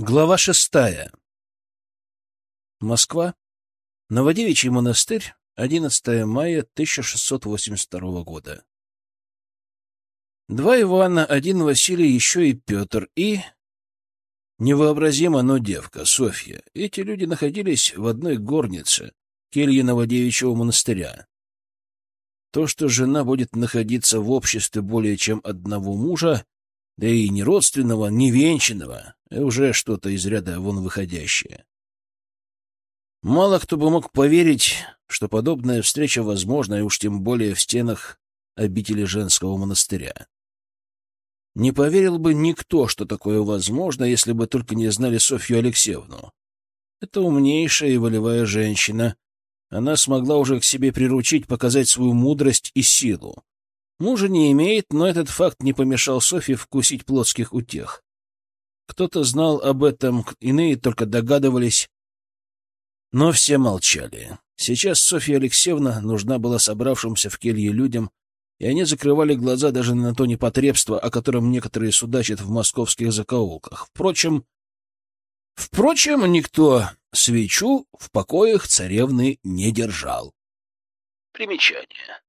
Глава шестая. Москва. Новодевичий монастырь. 11 мая 1682 года. Два Ивана, один Василий, еще и Петр, и... Невообразимо, но девка, Софья. Эти люди находились в одной горнице, келье Новодевичьего монастыря. То, что жена будет находиться в обществе более чем одного мужа, да и не родственного, не венчанного, уже что-то из ряда вон выходящее. Мало кто бы мог поверить, что подобная встреча возможна, и уж тем более в стенах обители женского монастыря. Не поверил бы никто, что такое возможно, если бы только не знали Софью Алексеевну. Это умнейшая и волевая женщина. Она смогла уже к себе приручить, показать свою мудрость и силу. Мужа не имеет, но этот факт не помешал Софье вкусить плотских утех. Кто-то знал об этом, иные только догадывались, но все молчали. Сейчас Софья Алексеевна нужна была собравшимся в келье людям, и они закрывали глаза даже на то непотребство, о котором некоторые судачат в московских закоулках. Впрочем, впрочем, никто свечу в покоях царевны не держал. Примечание.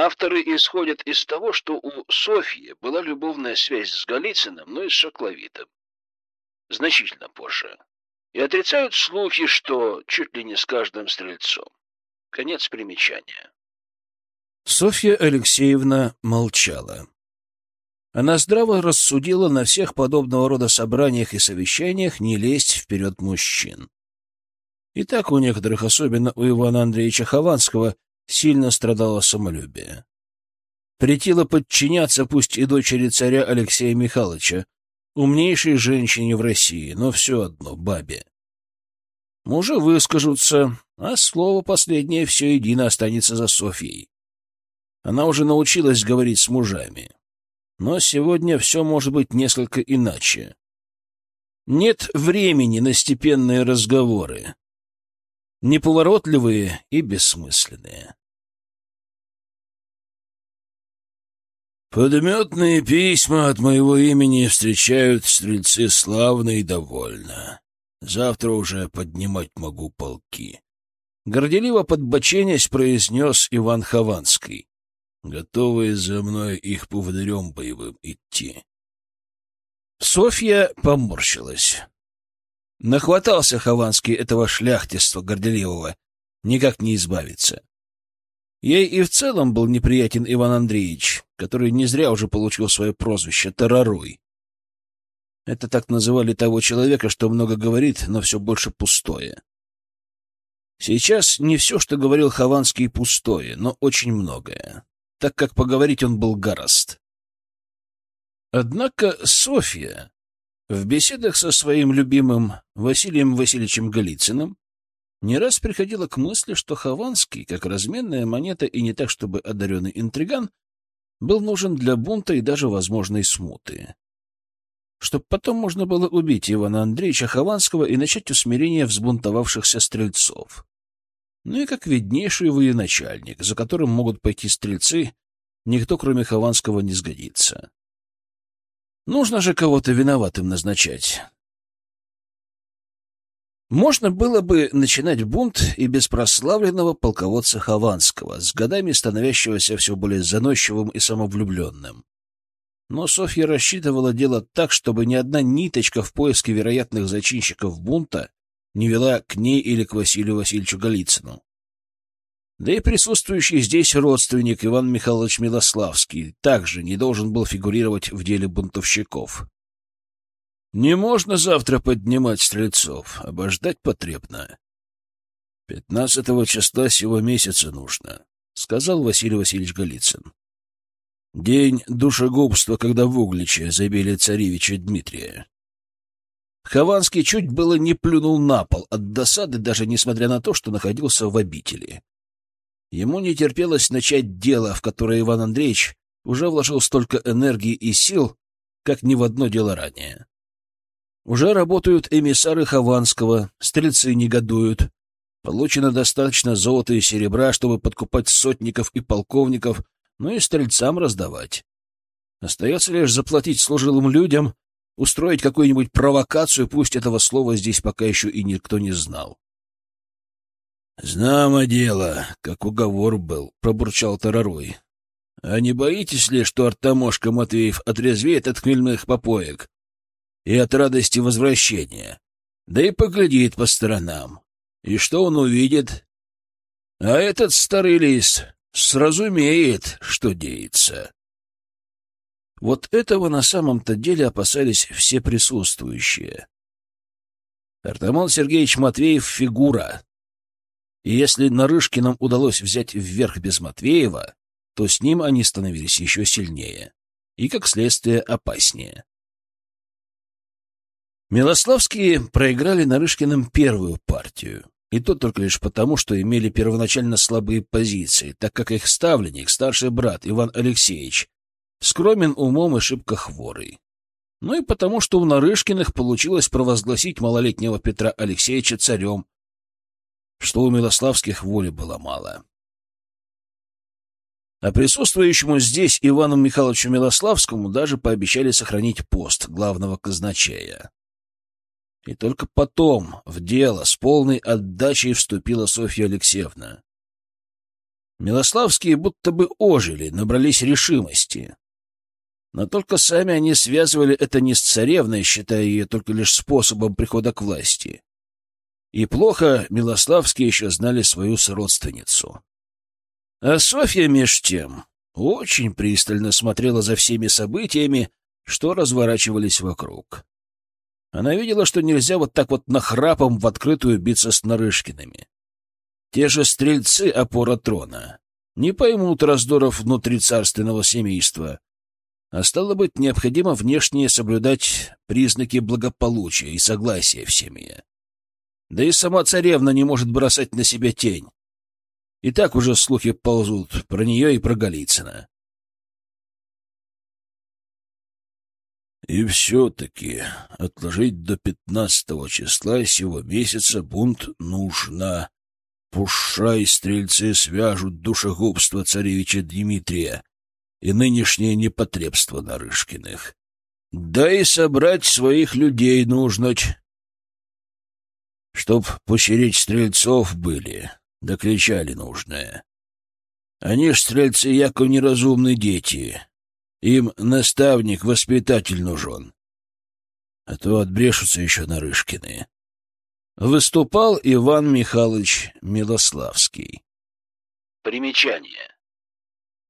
Авторы исходят из того, что у Софьи была любовная связь с Голицыным, но и с Шакловитом. Значительно позже. И отрицают слухи, что чуть ли не с каждым стрельцом. Конец примечания. Софья Алексеевна молчала. Она здраво рассудила на всех подобного рода собраниях и совещаниях не лезть вперед мужчин. И так у некоторых, особенно у Ивана Андреевича Хованского, сильно страдало самолюбие. Претило подчиняться пусть и дочери царя Алексея Михайловича, умнейшей женщине в России, но все одно бабе. Мужи выскажутся, а слово последнее все едино останется за Софьей. Она уже научилась говорить с мужами. Но сегодня все может быть несколько иначе. Нет времени на степенные разговоры. Неповоротливые и бессмысленные. Подметные письма от моего имени встречают стрельцы славно и довольно. Завтра уже поднимать могу полки. Горделиво подбоченясь произнес Иван Хованский. Готовые за мной их поводырем боевым идти. Софья поморщилась. Нахватался Хованский этого шляхтиства горделивого. Никак не избавиться. Ей и в целом был неприятен Иван Андреевич, который не зря уже получил свое прозвище — Тараруй. Это так называли того человека, что много говорит, но все больше пустое. Сейчас не все, что говорил Хованский, пустое, но очень многое, так как поговорить он был гораст. Однако Софья в беседах со своим любимым Василием Васильевичем Голицыным не раз приходила к мысли, что Хованский, как разменная монета и не так чтобы одаренный интриган, был нужен для бунта и даже возможной смуты. Чтоб потом можно было убить Ивана Андреевича Хованского и начать усмирение взбунтовавшихся стрельцов. Ну и как виднейший военачальник, за которым могут пойти стрельцы, никто, кроме Хованского, не сгодится. Нужно же кого-то виноватым назначать. Можно было бы начинать бунт и без прославленного полководца Хованского, с годами становящегося все более заносчивым и самовлюбленным. Но Софья рассчитывала дело так, чтобы ни одна ниточка в поиске вероятных зачинщиков бунта не вела к ней или к Василию Васильевичу Голицыну. Да и присутствующий здесь родственник Иван Михайлович Милославский также не должен был фигурировать в деле бунтовщиков. Не можно завтра поднимать стрельцов, обождать потребно. Пятнадцатого числа сего месяца нужно, — сказал Василий Васильевич Голицын. День душегубства, когда в Угличе забили царевича Дмитрия. Хованский чуть было не плюнул на пол от досады, даже несмотря на то, что находился в обители. Ему не терпелось начать дело, в которое Иван Андреевич уже вложил столько энергии и сил, как ни в одно дело ранее. Уже работают эмиссары Хованского, стрельцы негодуют. Получено достаточно золота и серебра, чтобы подкупать сотников и полковников, но и стрельцам раздавать. Остается лишь заплатить служилым людям, устроить какую-нибудь провокацию, пусть этого слова здесь пока еще и никто не знал. «Знамо дело, как уговор был», — пробурчал Тарарой. «А не боитесь ли, что Артамошка Матвеев отрезвеет от хмельных попоек и от радости возвращения? Да и поглядит по сторонам. И что он увидит? А этот старый лис сразумеет, что деется». Вот этого на самом-то деле опасались все присутствующие. Артамон Сергеевич Матвеев — фигура, и если Нарышкиным удалось взять вверх без Матвеева, то с ним они становились еще сильнее и, как следствие, опаснее. Милославские проиграли Нарышкиным первую партию, и то только лишь потому, что имели первоначально слабые позиции, так как их ставленник, старший брат Иван Алексеевич, скромен умом и шибко хворый. Ну и потому, что у Нарышкиных получилось провозгласить малолетнего Петра Алексеевича царем, что у Милославских воли было мало. А присутствующему здесь Ивану Михайловичу Милославскому даже пообещали сохранить пост главного казначея. И только потом в дело с полной отдачей вступила Софья Алексеевна. Милославские будто бы ожили, набрались решимости. Но только сами они связывали это не с царевной, считая ее только лишь способом прихода к власти, и плохо Милославские еще знали свою сродственницу. А Софья, меж тем, очень пристально смотрела за всеми событиями, что разворачивались вокруг. Она видела, что нельзя вот так вот нахрапом в открытую биться с Нарышкиными. Те же стрельцы опора трона не поймут раздоров внутри царственного семейства, а стало быть, необходимо внешне соблюдать признаки благополучия и согласия в семье. Да и сама царевна не может бросать на себя тень. И так уже слухи ползут про нее и про Голицына. И все-таки отложить до пятнадцатого числа сего месяца бунт нужно. Пушай стрельцы свяжут душегубство царевича Дмитрия и нынешнее непотребство Нарышкиных. Да и собрать своих людей нужно, чтоб пощерить стрельцов были, да нужное. Они ж стрельцы яко неразумные дети. Им наставник, воспитатель нужен. А то отбрешутся еще Нарышкины. Выступал Иван Михайлович Милославский. Примечание.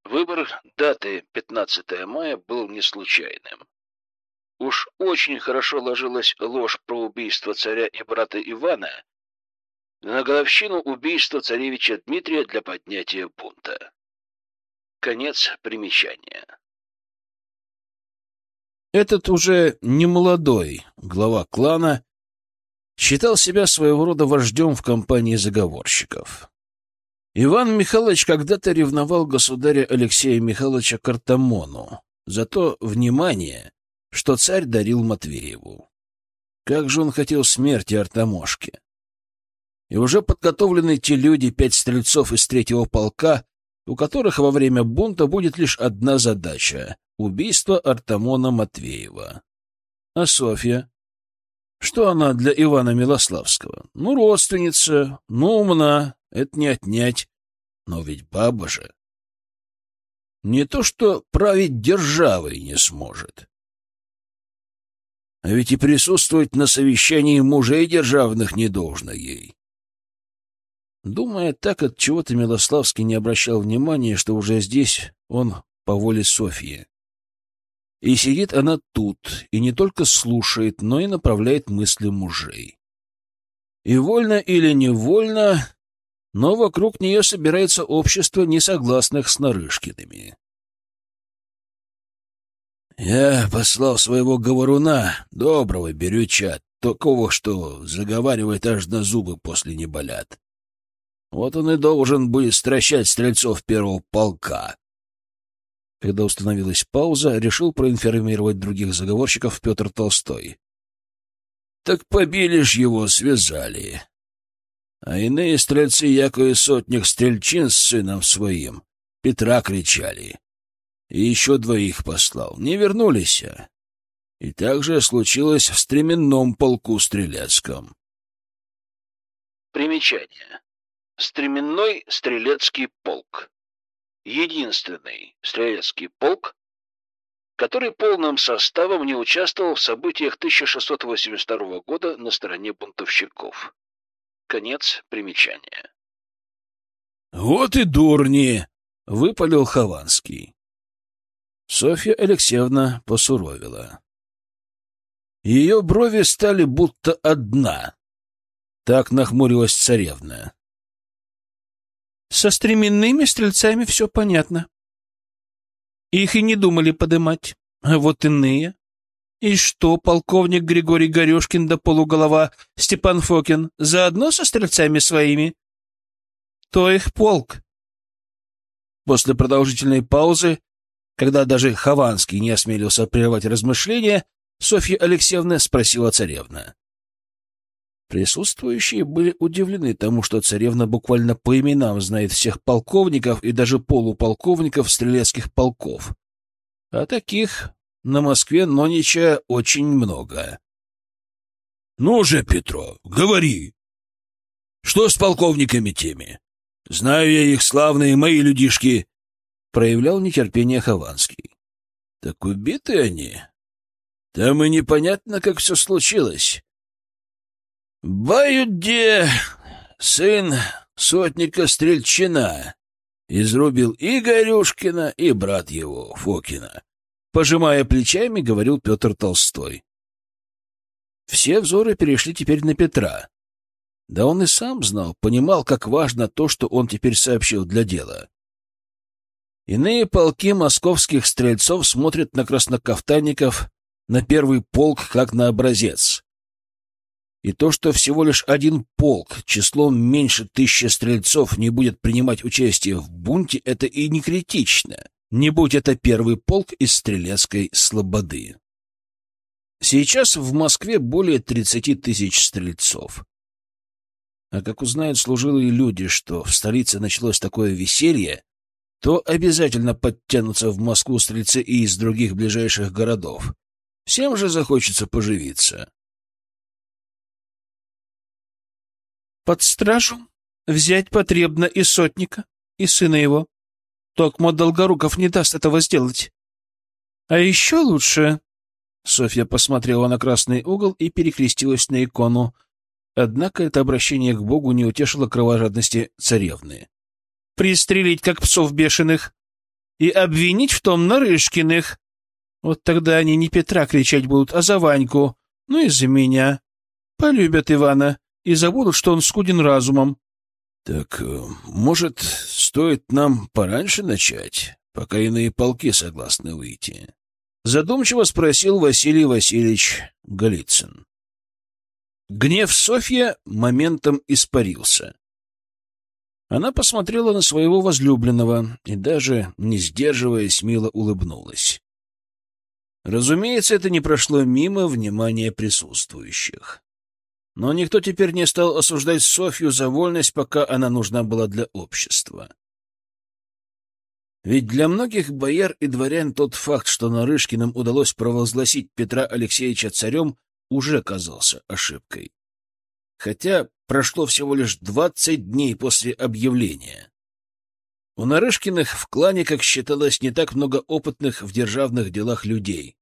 Выбор даты 15 мая был не случайным. Уж очень хорошо ложилась ложь про убийство царя и брата Ивана на годовщину убийства царевича Дмитрия для поднятия бунта. Конец примечания. Этот уже немолодой глава клана считал себя своего рода вождем в компании заговорщиков. Иван Михайлович когда-то ревновал государя Алексея Михайловича к Артамону за то внимание, что царь дарил Матвееву. Как же он хотел смерти Артамошке! И уже подготовлены те люди, пять стрельцов из третьего полка, у которых во время бунта будет лишь одна задача — убийство Артамона Матвеева. А Софья? Что она для Ивана Милославского? Ну, родственница, ну, умна, это не отнять. Но ведь баба же. Не то что править державой не сможет, а ведь и присутствовать на совещании мужей державных не должно ей. Думая так, от чего то Милославский не обращал внимания, что уже здесь он по воле Софьи. И сидит она тут, и не только слушает, но и направляет мысли мужей. И вольно или невольно, но вокруг нее собирается общество несогласных с Нарышкиными. Я послал своего говоруна, доброго берюча, такого, что заговаривает аж на зубы после не болят. Вот он и должен будет стращать стрельцов первого полка. Когда установилась пауза, решил проинформировать других заговорщиков Петр Толстой. Так побили ж его, связали. А иные стрельцы, якое сотник стрельчин с сыном своим, Петра кричали. И еще двоих послал. Не вернулись. И также случилось в стременном полку стрелецком. Примечание. Стременной стрелецкий полк. Единственный стрелецкий полк, который полным составом не участвовал в событиях 1682 года на стороне бунтовщиков. Конец примечания. «Вот и дурни!» — выпалил Хованский. Софья Алексеевна посуровила. Ее брови стали будто одна. Так нахмурилась царевна. Со стременными стрельцами все понятно. Их и не думали подымать. А вот иные. И что, полковник Григорий Горюшкин да полуголова Степан Фокин заодно со стрельцами своими? То их полк. После продолжительной паузы, когда даже Хованский не осмелился прервать размышления, Софья Алексеевна спросила царевна. Присутствующие были удивлены тому, что царевна буквально по именам знает всех полковников и даже полуполковников стрелецких полков. А таких на Москве Нонича очень много. — Ну же, Петро, говори! Что с полковниками теми? Знаю я их славные мои людишки! — проявлял нетерпение Хованский. — Так убиты они? Там и непонятно, как все случилось. Баюде, сын сотника Стрельчина, изрубил и Горюшкина, и брат его, Фокина. Пожимая плечами, говорил Петр Толстой. Все взоры перешли теперь на Петра. Да он и сам знал, понимал, как важно то, что он теперь сообщил для дела. Иные полки московских стрельцов смотрят на краснокафтанников, на первый полк, как на образец. И то, что всего лишь один полк, числом меньше тысячи стрельцов, не будет принимать участие в бунте, это и не критично. Не будь это первый полк из стрелецкой слободы. Сейчас в Москве более 30 тысяч стрельцов. А как узнают служилые люди, что в столице началось такое веселье, то обязательно подтянутся в Москву стрельцы и из других ближайших городов. Всем же захочется поживиться. Под стражу взять потребно и сотника, и сына его. Токмо Долгоруков не даст этого сделать. А еще лучше... Софья посмотрела на красный угол и перекрестилась на икону. Однако это обращение к Богу не утешило кровожадности царевны. «Пристрелить, как псов бешеных, и обвинить в том Нарышкиных. Вот тогда они не Петра кричать будут, а за Ваньку, ну и за меня. Полюбят Ивана, и забудут, что он скуден разумом. — Так, э, может, стоит нам пораньше начать, пока иные полки согласны выйти? Задумчиво спросил Василий Васильевич Голицын. Гнев Софья моментом испарился. Она посмотрела на своего возлюбленного и даже, не сдерживаясь, мило улыбнулась. Разумеется, это не прошло мимо внимания присутствующих. Но никто теперь не стал осуждать Софью за вольность, пока она нужна была для общества. Ведь для многих бояр и дворян тот факт, что Нарышкиным удалось провозгласить Петра Алексеевича царем, уже казался ошибкой. Хотя прошло всего лишь двадцать дней после объявления. У Нарышкиных в клане, как считалось, не так много опытных в державных делах людей.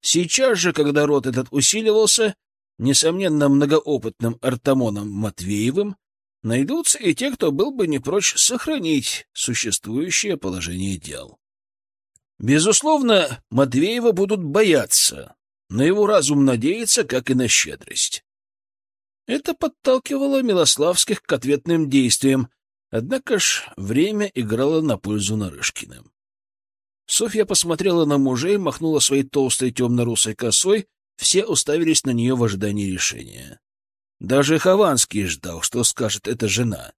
Сейчас же, когда род этот усиливался, несомненно, многоопытным Артамоном Матвеевым, найдутся и те, кто был бы не прочь сохранить существующее положение дел. Безусловно, Матвеева будут бояться, на его разум надеяться, как и на щедрость. Это подталкивало Милославских к ответным действиям, однако ж время играло на пользу Нарышкиным. Софья посмотрела на мужей, махнула своей толстой темно-русой косой все уставились на нее в ожидании решения. Даже Хованский ждал, что скажет эта жена.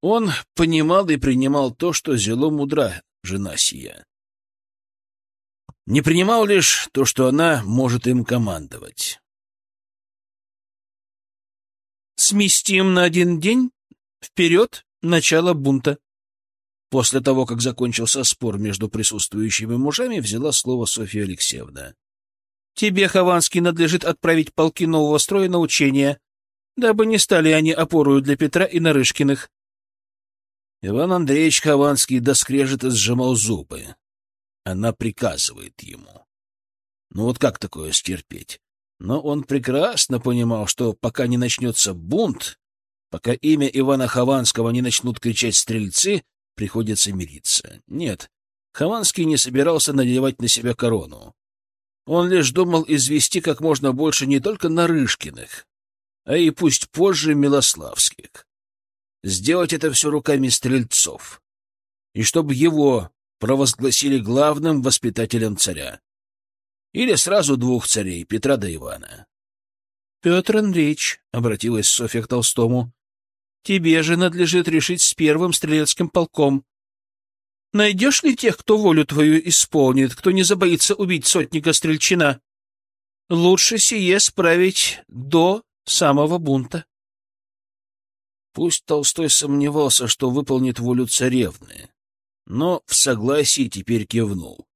Он понимал и принимал то, что зело мудра жена сия. Не принимал лишь то, что она может им командовать. «Сместим на один день вперед начало бунта». После того, как закончился спор между присутствующими мужами, взяла слово Софья Алексеевна. Тебе, Хованский, надлежит отправить полки нового строя на учения, дабы не стали они опорою для Петра и Нарышкиных. Иван Андреевич Хованский до скрежета сжимал зубы. Она приказывает ему. Ну вот как такое стерпеть? Но он прекрасно понимал, что пока не начнется бунт, пока имя Ивана Хованского не начнут кричать стрельцы, приходится мириться. Нет, Хованский не собирался надевать на себя корону. Он лишь думал извести как можно больше не только Нарышкиных, а и пусть позже Милославских. Сделать это все руками стрельцов. И чтобы его провозгласили главным воспитателем царя. Или сразу двух царей, Петра да Ивана. — Петр Андреевич, — обратилась Софья к Толстому, — тебе же надлежит решить с первым стрелецким полком. Найдешь ли тех, кто волю твою исполнит, кто не забоится убить сотника Стрельчина? Лучше сие справить до самого бунта. Пусть Толстой сомневался, что выполнит волю царевны, но в согласии теперь кивнул.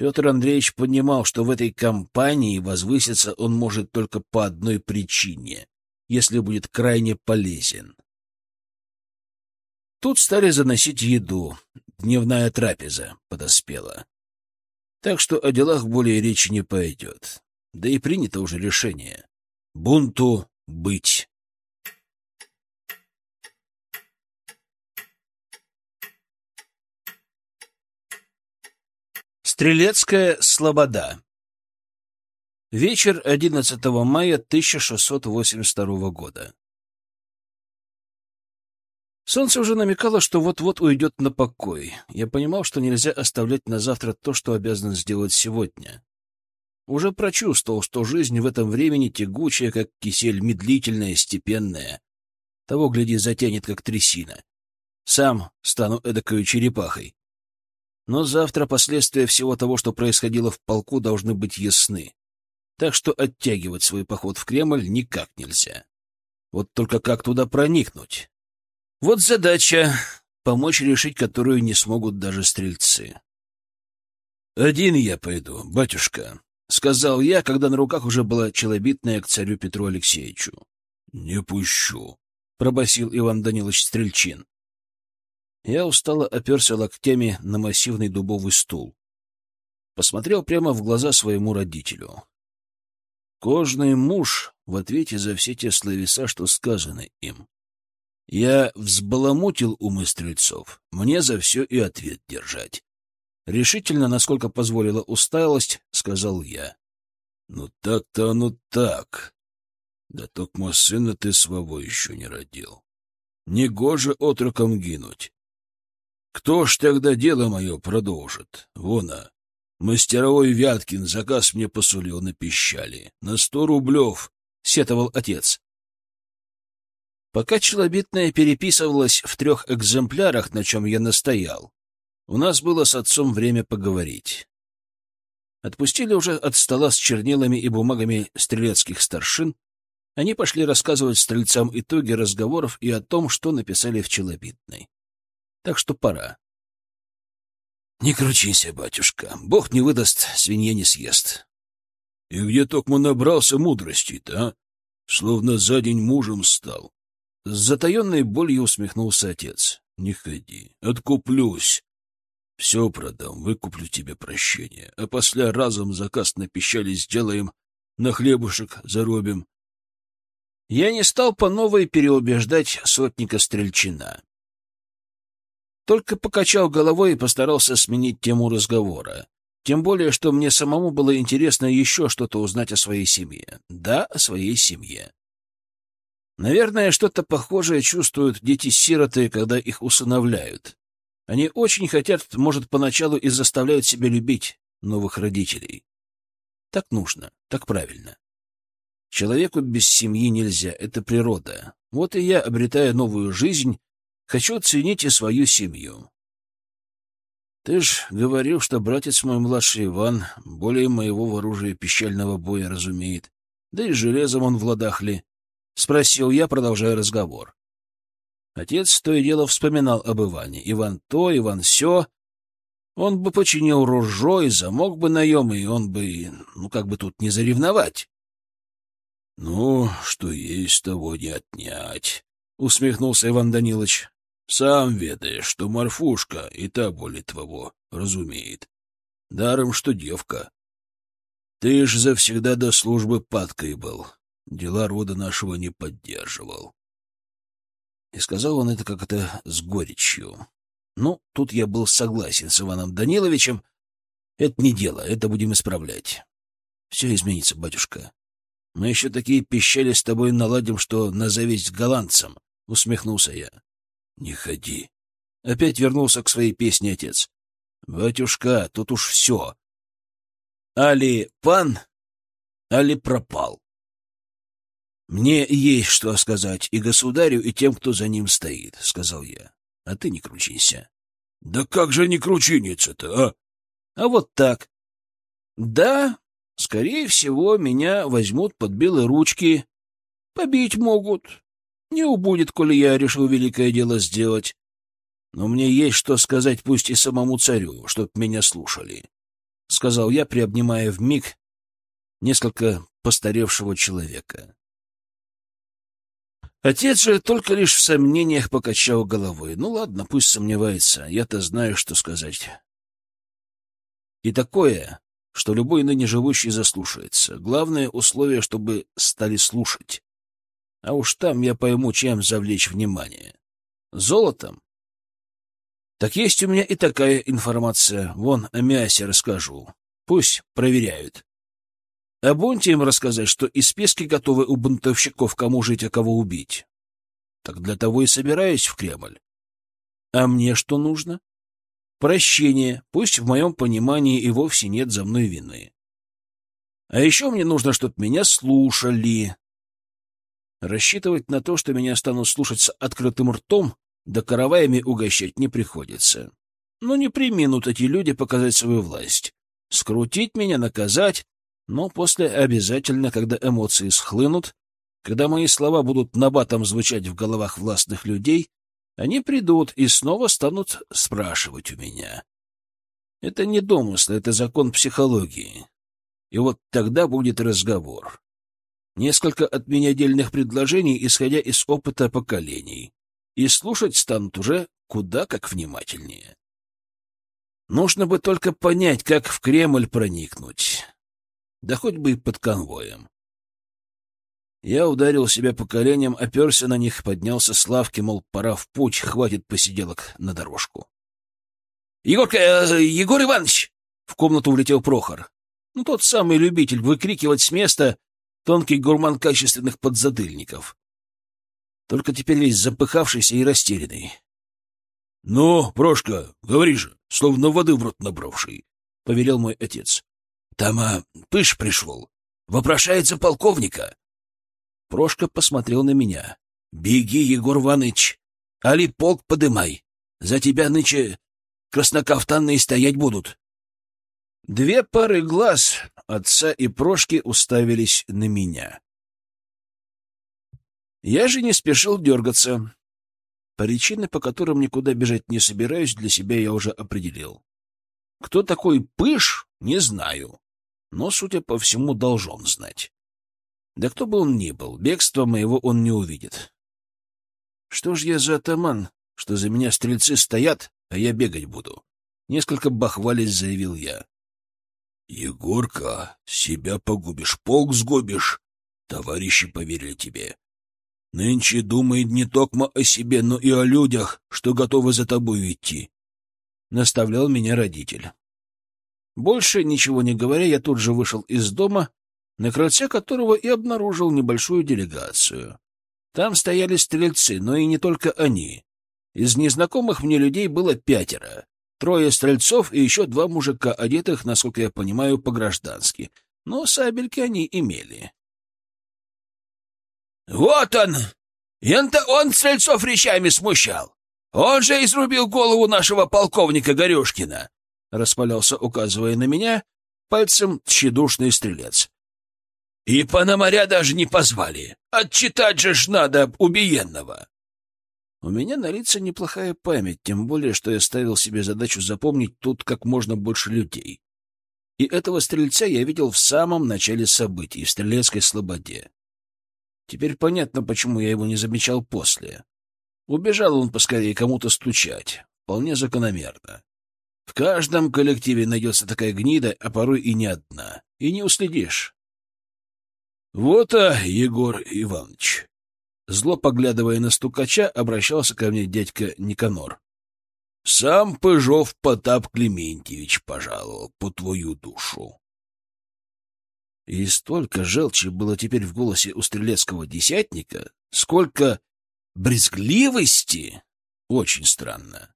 Петр Андреевич понимал, что в этой кампании возвыситься он может только по одной причине, если будет крайне полезен. Тут стали заносить еду. Дневная трапеза подоспела. Так что о делах более речи не пойдет. Да и принято уже решение. Бунту быть. Стрелецкая слобода. Вечер 11 мая 1682 года. Солнце уже намекало, что вот-вот уйдет на покой. Я понимал, что нельзя оставлять на завтра то, что обязан сделать сегодня. Уже прочувствовал, что жизнь в этом времени тягучая, как кисель, медлительная, степенная. Того, гляди, затянет, как трясина. Сам стану эдакою черепахой. Но завтра последствия всего того, что происходило в полку, должны быть ясны. Так что оттягивать свой поход в Кремль никак нельзя. Вот только как туда проникнуть? Вот задача, помочь решить которую не смогут даже стрельцы. «Один я пойду, батюшка», — сказал я, когда на руках уже была челобитная к царю Петру Алексеевичу. «Не пущу», — пробасил Иван Данилович Стрельчин. Я устало оперся локтями на массивный дубовый стул. Посмотрел прямо в глаза своему родителю. Кожный муж в ответе за все те словеса, что сказаны им. Я взбаламутил умы стрельцов, мне за все и ответ держать. Решительно, насколько позволила усталость, сказал я. — Ну так-то оно так. Да только сына ты своего еще не родил. Негоже отроком гинуть. Кто ж тогда дело мое продолжит? Вон, а, мастеровой Вяткин заказ мне посулил на пищали. На сто рублев, — сетовал отец. Пока челобитная переписывалась в трех экземплярах, на чем я настоял, у нас было с отцом время поговорить. Отпустили уже от стола с чернилами и бумагами стрелецких старшин. Они пошли рассказывать стрельцам итоги разговоров и о том, что написали в челобитной. Так что пора. Не кручись, батюшка. Бог не выдаст, свинья не съест. И где только набрался мудрости-то, а? Словно за день мужем стал. С затаенной болью усмехнулся отец. Не ходи, откуплюсь. Все продам, выкуплю тебе прощение, а после разом заказ на пищали сделаем, на хлебушек заробим. Я не стал по новой переубеждать сотника Стрельчина. Только покачал головой и постарался сменить тему разговора. Тем более, что мне самому было интересно еще что-то узнать о своей семье. Да, о своей семье. Наверное, что-то похожее чувствуют дети-сироты, когда их усыновляют. Они очень хотят, может, поначалу и заставляют себя любить новых родителей. Так нужно, так правильно. Человеку без семьи нельзя, это природа. Вот и я, обретая новую жизнь, Хочу ценить и свою семью. Ты ж говорил, что братец мой младший Иван более моего в оружии пищального боя разумеет. Да и железом он в ладах ли? — спросил я, продолжая разговор. Отец то и дело вспоминал об Иване. Иван то, Иван сё. Он бы починил ружье и замок бы наем, и он бы, ну, как бы тут не заревновать. — Ну, что есть, того не отнять, — усмехнулся Иван Данилович. — Сам ведаешь, что Марфушка и та более твоего разумеет. Даром, что девка. Ты ж завсегда до службы падкой был, дела рода нашего не поддерживал. И сказал он это как-то с горечью. Ну, тут я был согласен с Иваном Даниловичем. Это не дело, это будем исправлять. Все изменится, батюшка. Мы еще такие пищали с тобой наладим, что на зависть голландцам, — усмехнулся я. — Не ходи. Опять вернулся к своей песне отец. — Батюшка, тут уж все. Али пан, али пропал. Мне есть что сказать и государю, и тем, кто за ним стоит, — сказал я а ты не кручинься. — Да как же не кручиниться-то, а? — А вот так. Да, скорее всего, меня возьмут под белые ручки. Побить могут. Не убудет, коли я решил великое дело сделать. Но мне есть что сказать пусть и самому царю, чтоб меня слушали, — сказал я, приобнимая в миг несколько постаревшего человека. Отец же только лишь в сомнениях покачал головой. Ну ладно, пусть сомневается, я-то знаю, что сказать. И такое, что любой ныне живущий заслушается. Главное условие, чтобы стали слушать. А уж там я пойму, чем завлечь внимание. Золотом? Так есть у меня и такая информация. Вон о мясе расскажу. Пусть проверяют. А Бонте им рассказать, что и списки готовы у бунтовщиков, кому жить, а кого убить. Так для того и собираюсь в Кремль. А мне что нужно? Прощение, пусть в моем понимании и вовсе нет за мной вины. А еще мне нужно, чтобы меня слушали. Рассчитывать на то, что меня станут слушать с открытым ртом, да караваями угощать не приходится. Но не приминут эти люди показать свою власть. Скрутить меня, наказать, но после обязательно, когда эмоции схлынут, когда мои слова будут набатом звучать в головах властных людей, они придут и снова станут спрашивать у меня. Это не домысл, это закон психологии. И вот тогда будет разговор. Несколько от меня дельных предложений, исходя из опыта поколений. И слушать станут уже куда как внимательнее. Нужно бы только понять, как в Кремль проникнуть да хоть бы и под конвоем. Я ударил себя по коленям, оперся на них, поднялся с лавки, мол, пора в путь, хватит посиделок на дорожку. — Егорка, э, Егор Иванович! — в комнату влетел Прохор. Ну, тот самый любитель выкрикивать с места тонкий гурман качественных подзадыльников. Только теперь весь запыхавшийся и растерянный. — Ну, Прошка, говори же, словно воды в рот набравший, — повелел мой отец. Там, а, пыш пришел. Вопрошается полковника. Прошка посмотрел на меня. Беги, Егор Иваныч. Али полк подымай. За тебя ныче краснокафтанные стоять будут. Две пары глаз отца и Прошки уставились на меня. Я же не спешил дергаться. Причины, по которым никуда бежать не собираюсь, для себя я уже определил. Кто такой Пыш, не знаю но, судя по всему, должен знать. Да кто бы он ни был, бегства моего он не увидит. Что ж я за атаман, что за меня стрельцы стоят, а я бегать буду? Несколько бахвались, заявил я. Егорка, себя погубишь, полк сгубишь. Товарищи поверили тебе. Нынче думает не только о себе, но и о людях, что готовы за тобой идти. Наставлял меня родитель. Больше ничего не говоря, я тут же вышел из дома, на крыльце которого и обнаружил небольшую делегацию. Там стояли стрельцы, но и не только они. Из незнакомых мне людей было пятеро. Трое стрельцов и еще два мужика, одетых, насколько я понимаю, по-граждански. Но сабельки они имели. «Вот он! Янта он стрельцов речами смущал! Он же изрубил голову нашего полковника Горюшкина!» — распалялся, указывая на меня, пальцем тщедушный стрелец. — И Пономаря даже не позвали. Отчитать же ж надо убиенного. У меня на лица неплохая память, тем более, что я ставил себе задачу запомнить тут как можно больше людей. И этого стрельца я видел в самом начале событий, в Стрелецкой Слободе. Теперь понятно, почему я его не замечал после. Убежал он поскорее кому-то стучать. Вполне закономерно. В каждом коллективе найдется такая гнида, а порой и не одна. И не уследишь. Вот, а, Егор Иванович. Зло поглядывая на стукача, обращался ко мне дядька Никанор. Сам Пыжов Потап Клементьевич пожаловал по твою душу. И столько желчи было теперь в голосе у стрелецкого десятника, сколько брезгливости. Очень странно.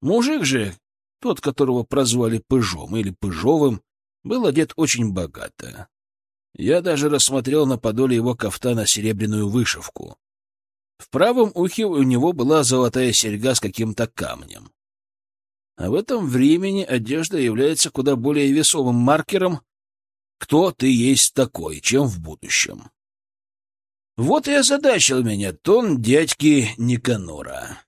Мужик же, тот, которого прозвали Пыжом или Пыжовым, был одет очень богато. Я даже рассмотрел на подоле его кафтана серебряную вышивку. В правом ухе у него была золотая серьга с каким-то камнем. А в этом времени одежда является куда более весомым маркером, кто ты есть такой, чем в будущем. Вот и озадачил меня тон дядьки Никанора.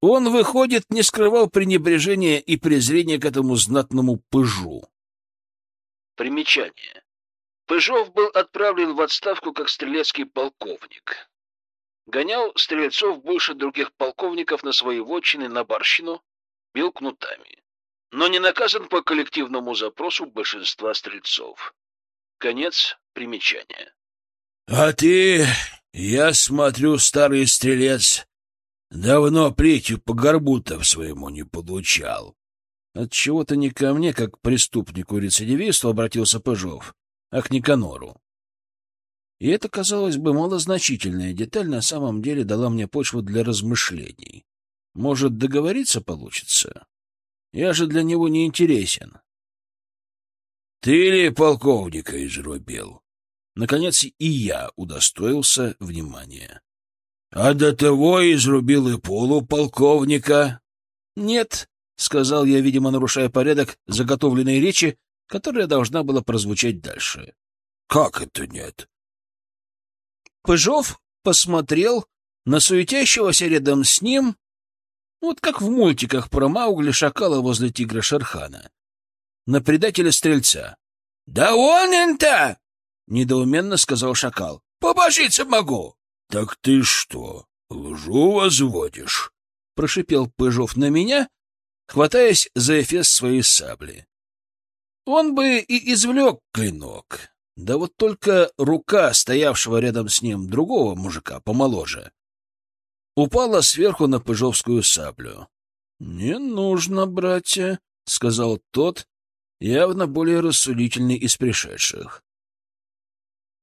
Он, выходит, не скрывал пренебрежения и презрения к этому знатному пыжу. Примечание. Пыжов был отправлен в отставку как стрелецкий полковник. Гонял стрельцов больше других полковников на свои вотчины на барщину, бил кнутами. Но не наказан по коллективному запросу большинства стрельцов. Конец примечания. — А ты, я смотрю, старый стрелец, давно плетью по горбу-то своему не получал. Отчего-то не ко мне, как преступнику-рецидивисту, обратился Пыжов, а к Никанору. И это, казалось бы, малозначительная деталь на самом деле дала мне почву для размышлений. Может, договориться получится? Я же для него не интересен. — Ты ли полковника изрубил? Наконец и я удостоился внимания. — А до того изрубил и полуполковника? — Нет, — сказал я, видимо, нарушая порядок заготовленной речи, которая должна была прозвучать дальше. — Как это нет? Пыжов посмотрел на суетящегося рядом с ним, вот как в мультиках про Маугли шакала возле тигра Шерхана, на предателя-стрельца. — Да он он-то! — недоуменно сказал шакал. — Побожиться могу! — Так ты что, лжу возводишь? — прошипел Пыжов на меня, хватаясь за эфес своей сабли. Он бы и извлек клинок, да вот только рука стоявшего рядом с ним другого мужика, помоложе, упала сверху на пыжовскую саблю. — Не нужно, братья, — сказал тот, явно более рассудительный из пришедших.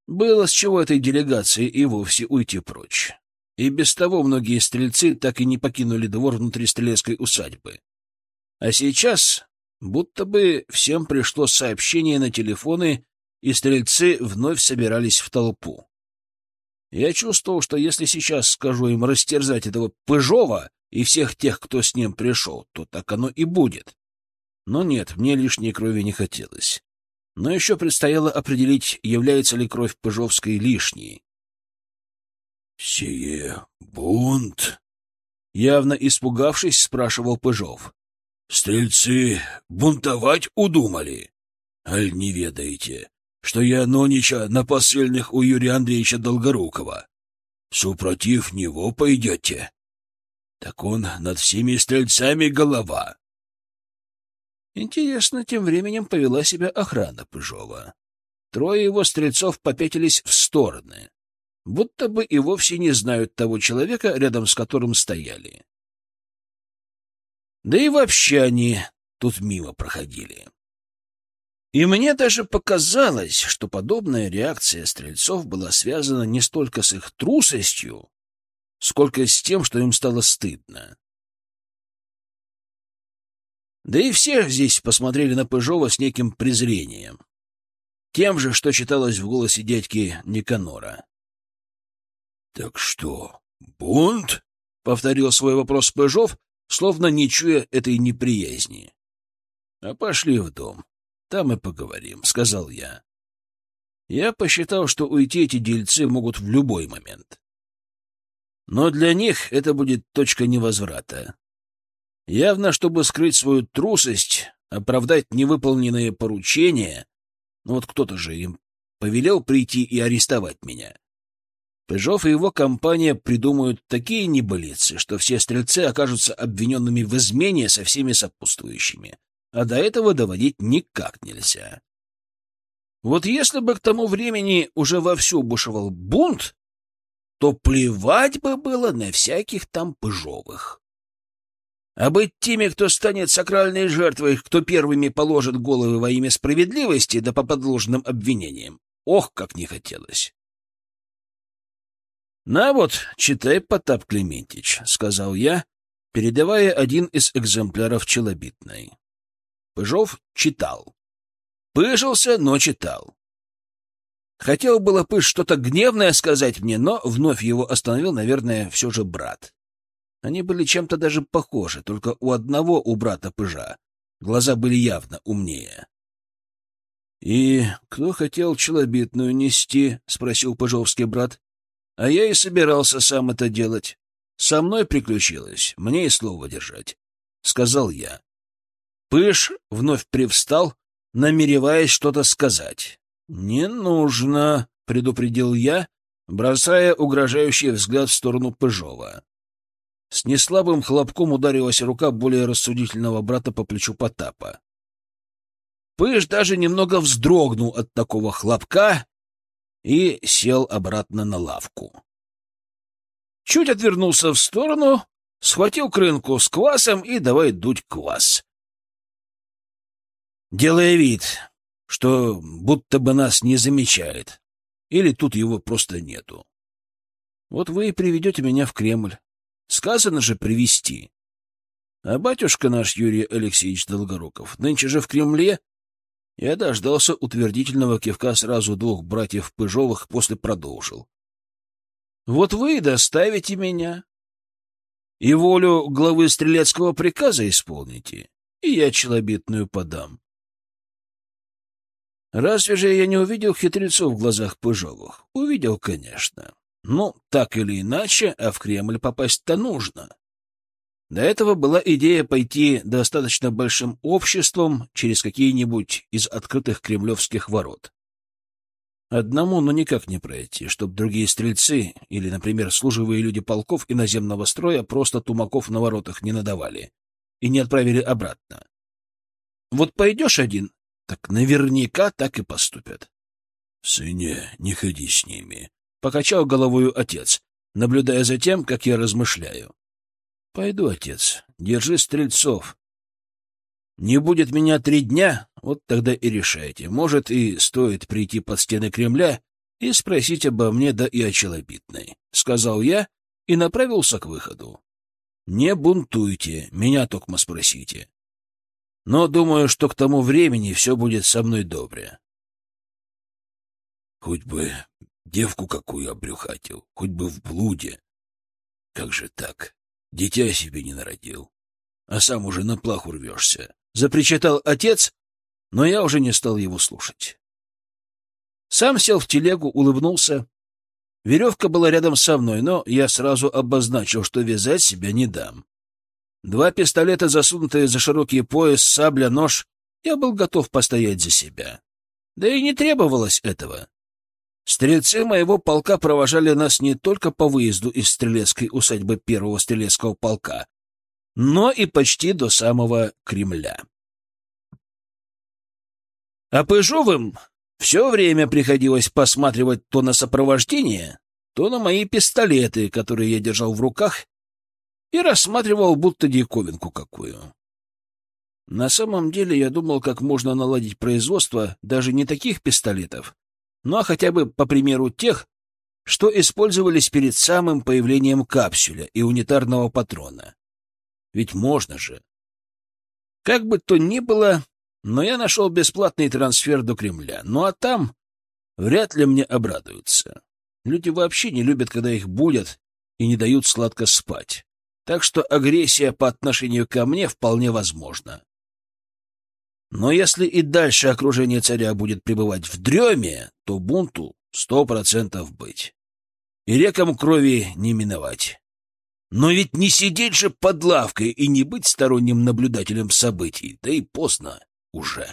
Было с чего этой делегации и вовсе уйти прочь. И без того многие стрельцы так и не покинули двор внутри стрелецкой усадьбы. А сейчас будто бы всем пришло сообщение на телефоны и стрельцы вновь собирались в толпу. Я чувствовал, что если сейчас скажу им растерзать этого Пыжова и всех тех, кто с ним пришел, то так оно и будет. Но нет, мне лишней крови не хотелось. Но еще предстояло определить, является ли кровь Пыжовской лишней. «Сие бунт?» Явно испугавшись, спрашивал Пыжов. «Стрельцы бунтовать удумали? Аль не ведаете, что я нонича на посыльных у Юрия Андреевича Долгорукова. Супротив него пойдете. Так он над всеми стрельцами голова. Интересно, тем временем повела себя охрана Пыжова. Трое его стрельцов попятились в стороны, будто бы и вовсе не знают того человека, рядом с которым стояли. Да и вообще они тут мимо проходили. И мне даже показалось, что подобная реакция стрельцов была связана не столько с их трусостью, сколько с тем, что им стало стыдно. Да и все здесь посмотрели на Пыжова с неким презрением. Тем же, что читалось в голосе дядьки Никанора. — Так что, бунт? — повторил свой вопрос Пыжов, словно не чуя этой неприязни. — А пошли в дом. Там и поговорим, — сказал я. Я посчитал, что уйти эти дельцы могут в любой момент. Но для них это будет точка невозврата. Явно, чтобы скрыть свою трусость, оправдать невыполненные поручения, ну вот кто-то же им повелел прийти и арестовать меня. Пыжов и его компания придумают такие небылицы, что все стрельцы окажутся обвиненными в измене со всеми сопутствующими, а до этого доводить никак нельзя. Вот если бы к тому времени уже вовсю бушевал бунт, то плевать бы было на всяких там Пыжовых. А быть теми, кто станет сакральной жертвой, кто первыми положит головы во имя справедливости, да по подложным обвинениям, ох, как не хотелось. — На вот, читай, Потап Клементич, — сказал я, передавая один из экземпляров челобитной. Пыжов читал. Пыжился, но читал. Хотел было Пыж что-то гневное сказать мне, но вновь его остановил, наверное, все же брат. Они были чем-то даже похожи, только у одного, у брата Пыжа, глаза были явно умнее. — И кто хотел челобитную нести? — спросил пыжовский брат. — А я и собирался сам это делать. Со мной приключилось, мне и слово держать, — сказал я. Пыж вновь привстал, намереваясь что-то сказать. «Не нужно», — предупредил я, бросая угрожающий взгляд в сторону Пыжова. С неслабым хлопком ударилась рука более рассудительного брата по плечу Потапа. Пыж даже немного вздрогнул от такого хлопка и сел обратно на лавку. Чуть отвернулся в сторону, схватил крынку с квасом и давай дуть квас. Делая вид, что будто бы нас не замечает. Или тут его просто нету. Вот вы и приведете меня в Кремль. Сказано же привести. А батюшка наш Юрий Алексеевич Долгоруков нынче же в Кремле. Я дождался утвердительного кивка сразу двух братьев Пыжовых, после продолжил. Вот вы и доставите меня. И волю главы стрелецкого приказа исполните, и я челобитную подам. Разве же я не увидел хитрецов в глазах Пыжовых? Увидел, конечно. Ну, так или иначе, а в Кремль попасть-то нужно. До этого была идея пойти достаточно большим обществом через какие-нибудь из открытых кремлевских ворот. Одному, но никак не пройти, чтобы другие стрельцы или, например, служивые люди полков иноземного строя просто тумаков на воротах не надавали и не отправили обратно. Вот пойдешь один, так наверняка так и поступят. — Сыне, не ходи с ними, — покачал головою отец, наблюдая за тем, как я размышляю. — Пойду, отец, держи стрельцов. Не будет меня три дня, вот тогда и решайте. Может, и стоит прийти под стены Кремля и спросить обо мне, да и о челобитной, — сказал я и направился к выходу. — Не бунтуйте, меня токмо спросите но думаю, что к тому времени все будет со мной добре. Хоть бы девку какую обрюхатил, хоть бы в блуде. Как же так? Дитя себе не народил, а сам уже на плаху рвешься. Запричитал отец, но я уже не стал его слушать. Сам сел в телегу, улыбнулся. Веревка была рядом со мной, но я сразу обозначил, что вязать себя не дам. Два пистолета, засунутые за широкий пояс, сабля, нож. Я был готов постоять за себя. Да и не требовалось этого. Стрельцы моего полка провожали нас не только по выезду из стрелецкой усадьбы первого стрелецкого полка, но и почти до самого Кремля. А Пыжовым все время приходилось посматривать то на сопровождение, то на мои пистолеты, которые я держал в руках и рассматривал будто диковинку какую. На самом деле я думал, как можно наладить производство даже не таких пистолетов, но хотя бы по примеру тех, что использовались перед самым появлением капсюля и унитарного патрона. Ведь можно же. Как бы то ни было, но я нашел бесплатный трансфер до Кремля. Ну а там вряд ли мне обрадуются. Люди вообще не любят, когда их будят и не дают сладко спать так что агрессия по отношению ко мне вполне возможна. Но если и дальше окружение царя будет пребывать в дреме, то бунту сто процентов быть. И рекам крови не миновать. Но ведь не сидеть же под лавкой и не быть сторонним наблюдателем событий, да и поздно уже.